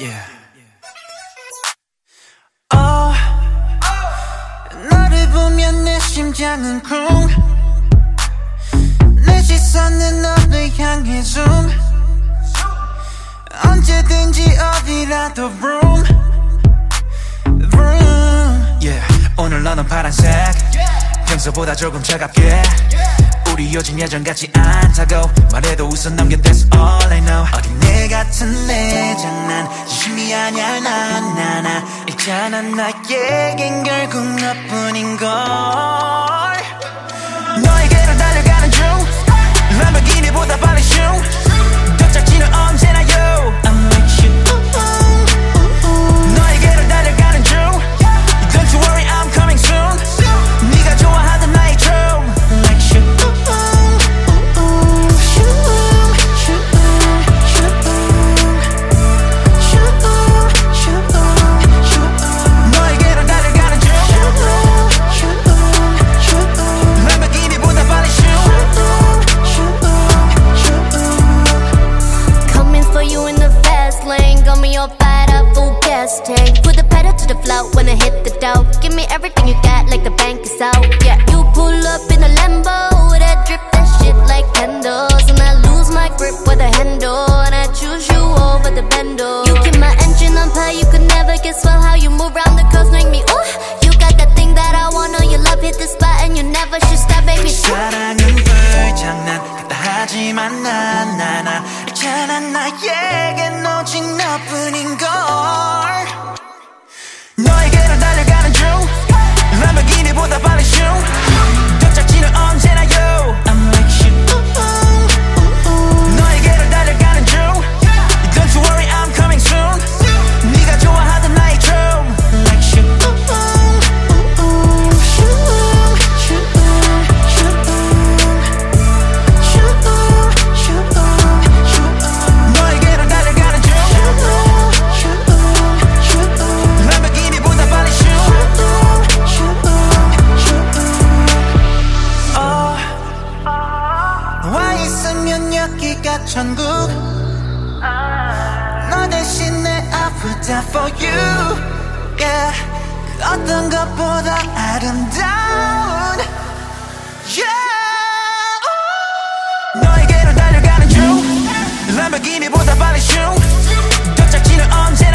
Yeah. Oh, 너를 보면 내 심장은 쿵. 내 시선은 너를 향해 zoom. 언제든지 어디라도 room. room. Yeah. 오늘 너는 파란색. 평소보다 조금 차갑게. 우리 요즘 예전 같지 않다고 말해도 웃어 넘겨 That's all I know. 어린 애 같은 내 장난 진심이 아냐 나나나. 있잖아 나에겐 결국 너뿐인걸. 너에게로 달려가는 중. 람보기니보다 like the bank is out. Yeah, you pull up in a Lambo. That drip, that shit like candles. And I lose my grip with a handle. And I choose you over the bendo. You keep my engine on fire, you could never guess well how you move around the curves, make me ooh. You got that thing that I want, know your love hit the spot, and you never should stop, baby. 사랑은 불장난 같다 하지만 난 나나 찾기가 천국. 너 대신에 I would for you. Yeah. 그 어떤 것보다 아름다운. Yeah. Oh. 너에게로 달려가는 중 람보기니보다 빨리 슝. 도착지는 언제